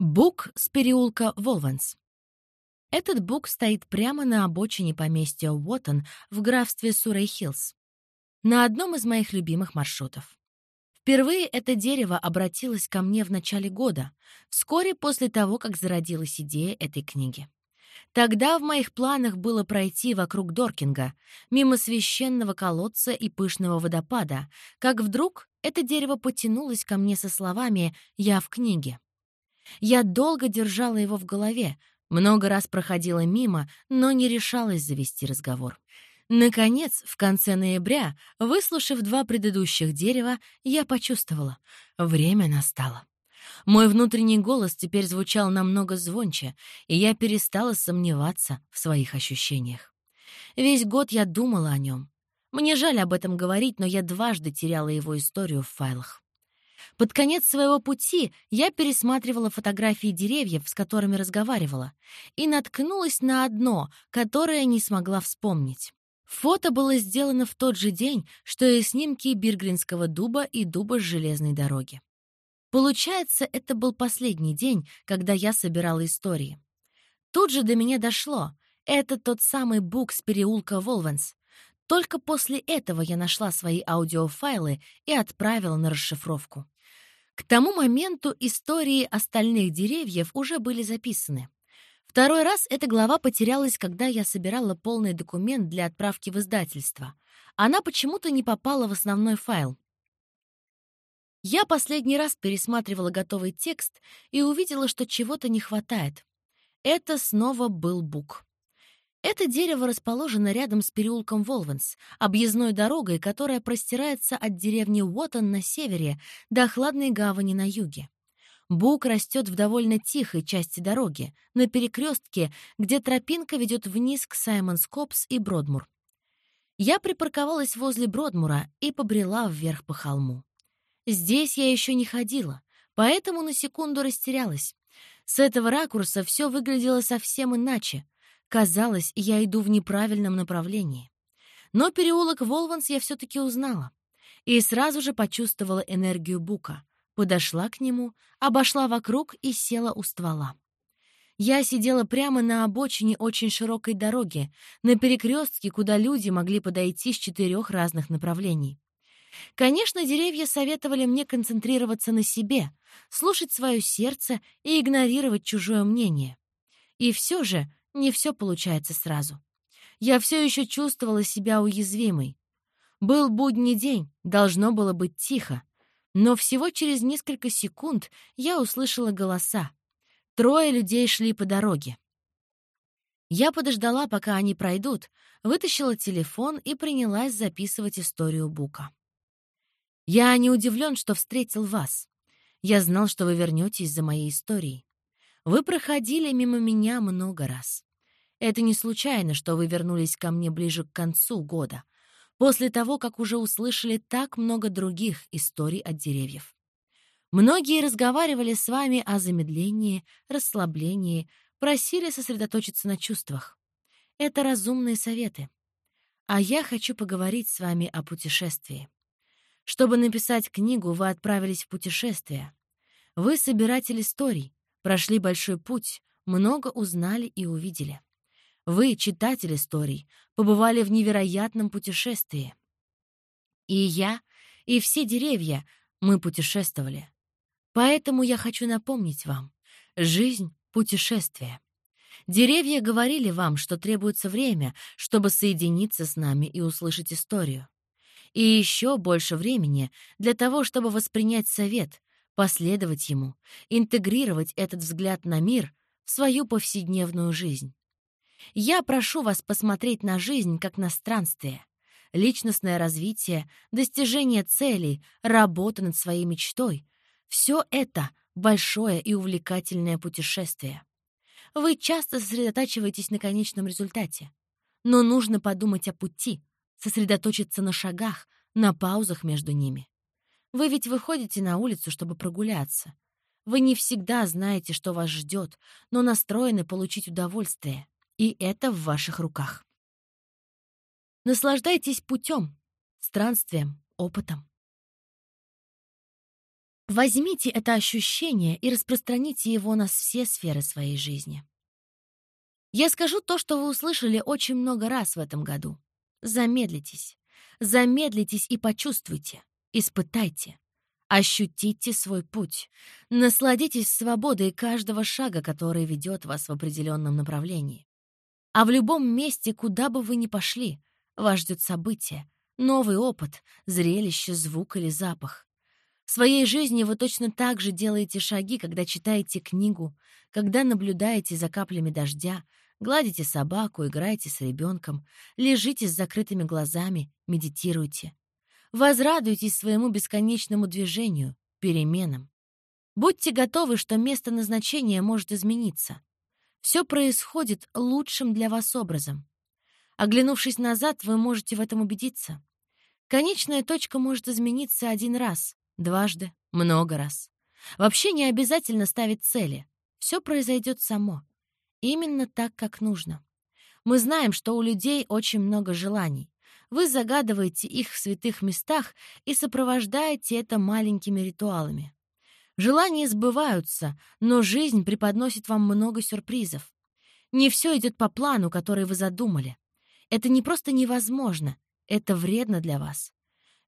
Бук с переулка Волванс. Этот бук стоит прямо на обочине поместья Уоттон в графстве Суррей-Хиллз, на одном из моих любимых маршрутов. Впервые это дерево обратилось ко мне в начале года, вскоре после того, как зародилась идея этой книги. Тогда в моих планах было пройти вокруг Доркинга, мимо священного колодца и пышного водопада, как вдруг это дерево потянулось ко мне со словами «Я в книге». Я долго держала его в голове, много раз проходила мимо, но не решалась завести разговор. Наконец, в конце ноября, выслушав два предыдущих дерева, я почувствовала — время настало. Мой внутренний голос теперь звучал намного звонче, и я перестала сомневаться в своих ощущениях. Весь год я думала о нем. Мне жаль об этом говорить, но я дважды теряла его историю в файлах. Под конец своего пути я пересматривала фотографии деревьев, с которыми разговаривала, и наткнулась на одно, которое не смогла вспомнить. Фото было сделано в тот же день, что и снимки Биргринского дуба и дуба с железной дороги. Получается, это был последний день, когда я собирала истории. Тут же до меня дошло. Это тот самый бук с переулка Волвенс. Только после этого я нашла свои аудиофайлы и отправила на расшифровку. К тому моменту истории остальных деревьев уже были записаны. Второй раз эта глава потерялась, когда я собирала полный документ для отправки в издательство. Она почему-то не попала в основной файл. Я последний раз пересматривала готовый текст и увидела, что чего-то не хватает. Это снова был бук. Это дерево расположено рядом с переулком Волвенс, объездной дорогой, которая простирается от деревни Уоттон на севере до Хладной гавани на юге. Бук растет в довольно тихой части дороги, на перекрестке, где тропинка ведет вниз к Саймонс-Копс и Бродмур. Я припарковалась возле Бродмура и побрела вверх по холму. Здесь я еще не ходила, поэтому на секунду растерялась. С этого ракурса все выглядело совсем иначе — Казалось, я иду в неправильном направлении. Но переулок Волванс я все-таки узнала. И сразу же почувствовала энергию Бука. Подошла к нему, обошла вокруг и села у ствола. Я сидела прямо на обочине очень широкой дороги, на перекрестке, куда люди могли подойти с четырех разных направлений. Конечно, деревья советовали мне концентрироваться на себе, слушать свое сердце и игнорировать чужое мнение. И все же не все получается сразу. Я все еще чувствовала себя уязвимой. Был будний день, должно было быть тихо. Но всего через несколько секунд я услышала голоса. Трое людей шли по дороге. Я подождала, пока они пройдут, вытащила телефон и принялась записывать историю Бука. «Я не удивлен, что встретил вас. Я знал, что вы вернетесь за моей историей. Вы проходили мимо меня много раз. Это не случайно, что вы вернулись ко мне ближе к концу года, после того, как уже услышали так много других историй от деревьев. Многие разговаривали с вами о замедлении, расслаблении, просили сосредоточиться на чувствах. Это разумные советы. А я хочу поговорить с вами о путешествии. Чтобы написать книгу, вы отправились в путешествие. Вы собиратель историй, Прошли большой путь, много узнали и увидели. Вы, читатель историй, побывали в невероятном путешествии. И я, и все деревья, мы путешествовали. Поэтому я хочу напомнить вам. Жизнь — путешествие. Деревья говорили вам, что требуется время, чтобы соединиться с нами и услышать историю. И еще больше времени для того, чтобы воспринять совет, последовать ему, интегрировать этот взгляд на мир в свою повседневную жизнь. Я прошу вас посмотреть на жизнь как на странствие, личностное развитие, достижение целей, работа над своей мечтой — все это большое и увлекательное путешествие. Вы часто сосредотачиваетесь на конечном результате, но нужно подумать о пути, сосредоточиться на шагах, на паузах между ними. Вы ведь выходите на улицу, чтобы прогуляться. Вы не всегда знаете, что вас ждет, но настроены получить удовольствие. И это в ваших руках. Наслаждайтесь путем, странствием, опытом. Возьмите это ощущение и распространите его на все сферы своей жизни. Я скажу то, что вы услышали очень много раз в этом году. Замедлитесь. Замедлитесь и почувствуйте. Испытайте. Ощутите свой путь. Насладитесь свободой каждого шага, который ведет вас в определенном направлении. А в любом месте, куда бы вы ни пошли, вас ждет событие, новый опыт, зрелище, звук или запах. В своей жизни вы точно так же делаете шаги, когда читаете книгу, когда наблюдаете за каплями дождя, гладите собаку, играете с ребенком, лежите с закрытыми глазами, медитируйте. Возрадуйтесь своему бесконечному движению, переменам. Будьте готовы, что место назначения может измениться. Все происходит лучшим для вас образом. Оглянувшись назад, вы можете в этом убедиться. Конечная точка может измениться один раз, дважды, много раз. Вообще не обязательно ставить цели. Все произойдет само. Именно так, как нужно. Мы знаем, что у людей очень много желаний. Вы загадываете их в святых местах и сопровождаете это маленькими ритуалами. Желания сбываются, но жизнь преподносит вам много сюрпризов. Не все идет по плану, который вы задумали. Это не просто невозможно, это вредно для вас.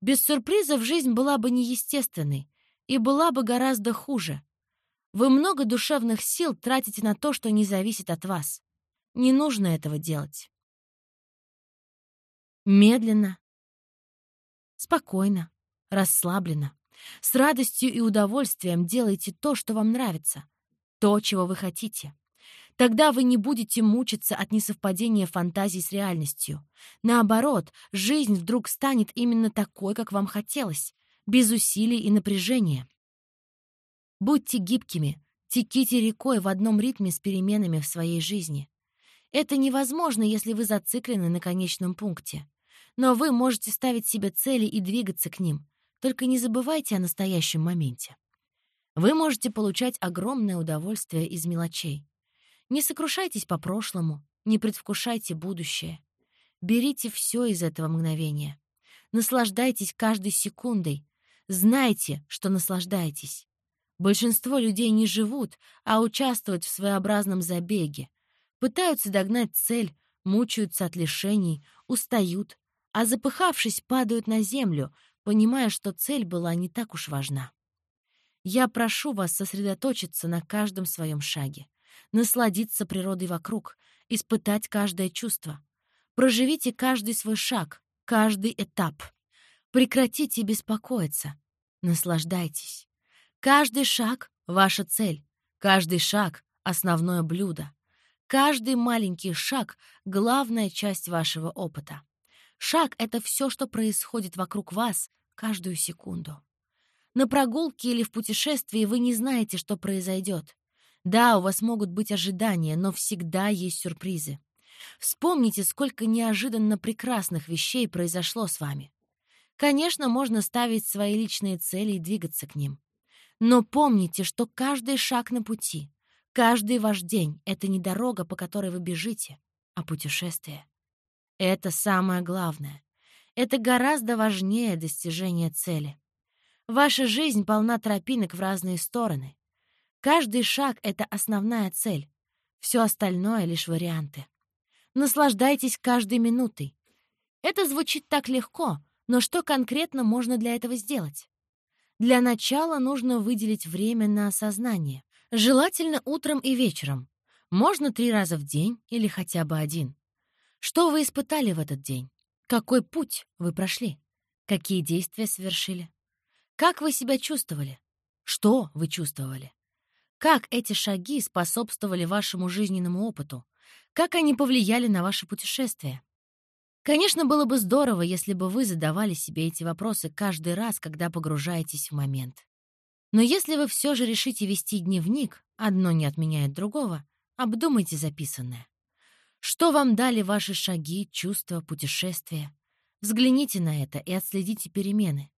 Без сюрпризов жизнь была бы неестественной и была бы гораздо хуже. Вы много душевных сил тратите на то, что не зависит от вас. Не нужно этого делать. Медленно, спокойно, расслабленно, с радостью и удовольствием делайте то, что вам нравится, то, чего вы хотите. Тогда вы не будете мучиться от несовпадения фантазий с реальностью. Наоборот, жизнь вдруг станет именно такой, как вам хотелось, без усилий и напряжения. Будьте гибкими, теките рекой в одном ритме с переменами в своей жизни. Это невозможно, если вы зациклены на конечном пункте. Но вы можете ставить себе цели и двигаться к ним. Только не забывайте о настоящем моменте. Вы можете получать огромное удовольствие из мелочей. Не сокрушайтесь по прошлому, не предвкушайте будущее. Берите все из этого мгновения. Наслаждайтесь каждой секундой. Знайте, что наслаждаетесь. Большинство людей не живут, а участвуют в своеобразном забеге. Пытаются догнать цель, мучаются от лишений, устают, а запыхавшись, падают на землю, понимая, что цель была не так уж важна. Я прошу вас сосредоточиться на каждом своем шаге, насладиться природой вокруг, испытать каждое чувство. Проживите каждый свой шаг, каждый этап. Прекратите беспокоиться. Наслаждайтесь. Каждый шаг — ваша цель. Каждый шаг — основное блюдо. Каждый маленький шаг — главная часть вашего опыта. Шаг — это все, что происходит вокруг вас каждую секунду. На прогулке или в путешествии вы не знаете, что произойдет. Да, у вас могут быть ожидания, но всегда есть сюрпризы. Вспомните, сколько неожиданно прекрасных вещей произошло с вами. Конечно, можно ставить свои личные цели и двигаться к ним. Но помните, что каждый шаг на пути, каждый ваш день — это не дорога, по которой вы бежите, а путешествие. Это самое главное. Это гораздо важнее достижения цели. Ваша жизнь полна тропинок в разные стороны. Каждый шаг — это основная цель. Все остальное — лишь варианты. Наслаждайтесь каждой минутой. Это звучит так легко, но что конкретно можно для этого сделать? Для начала нужно выделить время на осознание. Желательно утром и вечером. Можно три раза в день или хотя бы один. Что вы испытали в этот день? Какой путь вы прошли? Какие действия совершили? Как вы себя чувствовали? Что вы чувствовали? Как эти шаги способствовали вашему жизненному опыту? Как они повлияли на ваше путешествие? Конечно, было бы здорово, если бы вы задавали себе эти вопросы каждый раз, когда погружаетесь в момент. Но если вы все же решите вести дневник, одно не отменяет другого, обдумайте записанное. Что вам дали ваши шаги, чувства, путешествия? Взгляните на это и отследите перемены.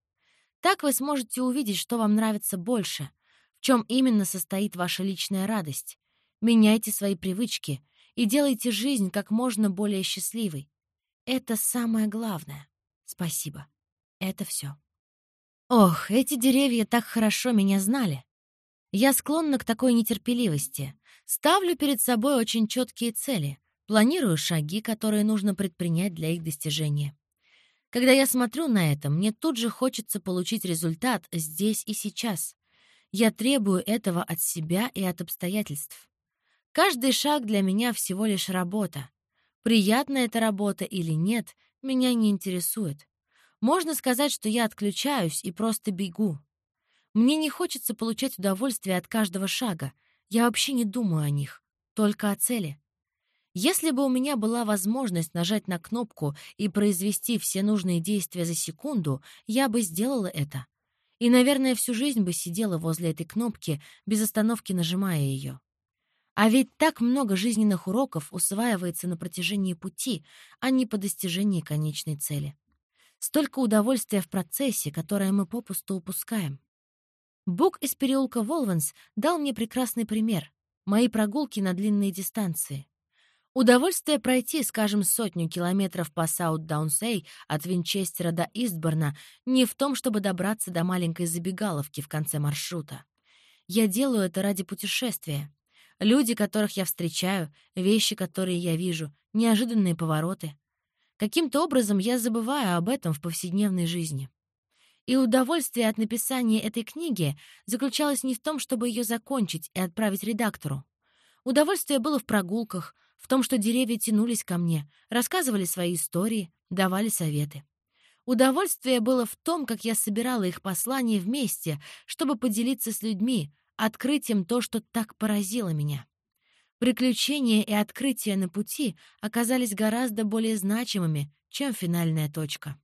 Так вы сможете увидеть, что вам нравится больше, в чем именно состоит ваша личная радость. Меняйте свои привычки и делайте жизнь как можно более счастливой. Это самое главное. Спасибо. Это все. Ох, эти деревья так хорошо меня знали. Я склонна к такой нетерпеливости. Ставлю перед собой очень четкие цели, планирую шаги, которые нужно предпринять для их достижения. Когда я смотрю на это, мне тут же хочется получить результат здесь и сейчас. Я требую этого от себя и от обстоятельств. Каждый шаг для меня всего лишь работа. Приятна эта работа или нет, меня не интересует. Можно сказать, что я отключаюсь и просто бегу. Мне не хочется получать удовольствие от каждого шага. Я вообще не думаю о них, только о цели. Если бы у меня была возможность нажать на кнопку и произвести все нужные действия за секунду, я бы сделала это. И, наверное, всю жизнь бы сидела возле этой кнопки, без остановки нажимая ее. А ведь так много жизненных уроков усваивается на протяжении пути, а не по достижении конечной цели. Столько удовольствия в процессе, которое мы попусту упускаем. Бук из переулка Волвенс дал мне прекрасный пример. Мои прогулки на длинные дистанции. Удовольствие пройти, скажем, сотню километров по Саут-Даунсей от Винчестера до Истборна не в том, чтобы добраться до маленькой забегаловки в конце маршрута. Я делаю это ради путешествия. Люди, которых я встречаю, вещи, которые я вижу, неожиданные повороты. Каким-то образом я забываю об этом в повседневной жизни. И удовольствие от написания этой книги заключалось не в том, чтобы ее закончить и отправить редактору. Удовольствие было в прогулках, в том, что деревья тянулись ко мне, рассказывали свои истории, давали советы. Удовольствие было в том, как я собирала их послания вместе, чтобы поделиться с людьми, открыть им то, что так поразило меня. Приключения и открытия на пути оказались гораздо более значимыми, чем финальная точка.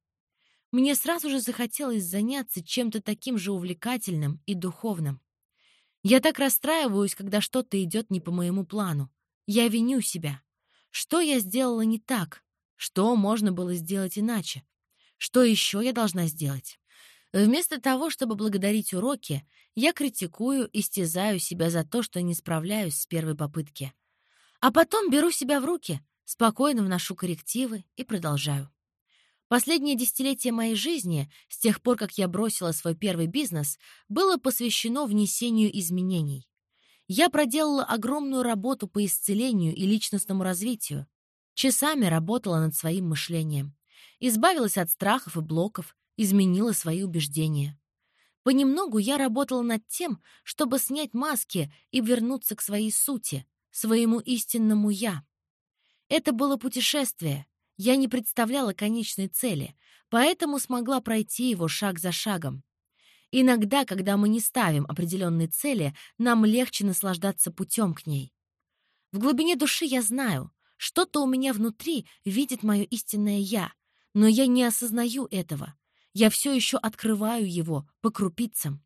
Мне сразу же захотелось заняться чем-то таким же увлекательным и духовным. Я так расстраиваюсь, когда что-то идет не по моему плану. Я виню себя. Что я сделала не так? Что можно было сделать иначе? Что еще я должна сделать? Вместо того, чтобы благодарить уроки, я критикую и стезаю себя за то, что не справляюсь с первой попытки. А потом беру себя в руки, спокойно вношу коррективы и продолжаю. Последнее десятилетие моей жизни, с тех пор, как я бросила свой первый бизнес, было посвящено внесению изменений. Я проделала огромную работу по исцелению и личностному развитию. Часами работала над своим мышлением. Избавилась от страхов и блоков, изменила свои убеждения. Понемногу я работала над тем, чтобы снять маски и вернуться к своей сути, своему истинному «я». Это было путешествие. Я не представляла конечной цели, поэтому смогла пройти его шаг за шагом. Иногда, когда мы не ставим определенной цели, нам легче наслаждаться путем к ней. В глубине души я знаю, что-то у меня внутри видит мое истинное «я», но я не осознаю этого. Я все еще открываю его по крупицам.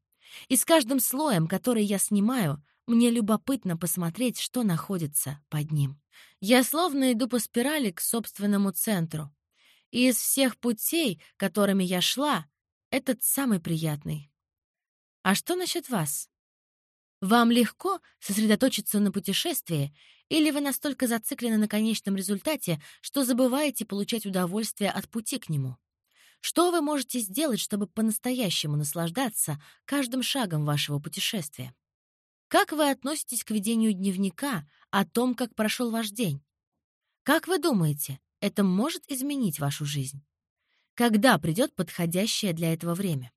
И с каждым слоем, который я снимаю, мне любопытно посмотреть, что находится под ним. Я словно иду по спирали к собственному центру. И из всех путей, которыми я шла, этот самый приятный. А что насчет вас? Вам легко сосредоточиться на путешествии, или вы настолько зациклены на конечном результате, что забываете получать удовольствие от пути к нему? Что вы можете сделать, чтобы по-настоящему наслаждаться каждым шагом вашего путешествия? Как вы относитесь к ведению дневника о том, как прошел ваш день? Как вы думаете, это может изменить вашу жизнь? Когда придет подходящее для этого время?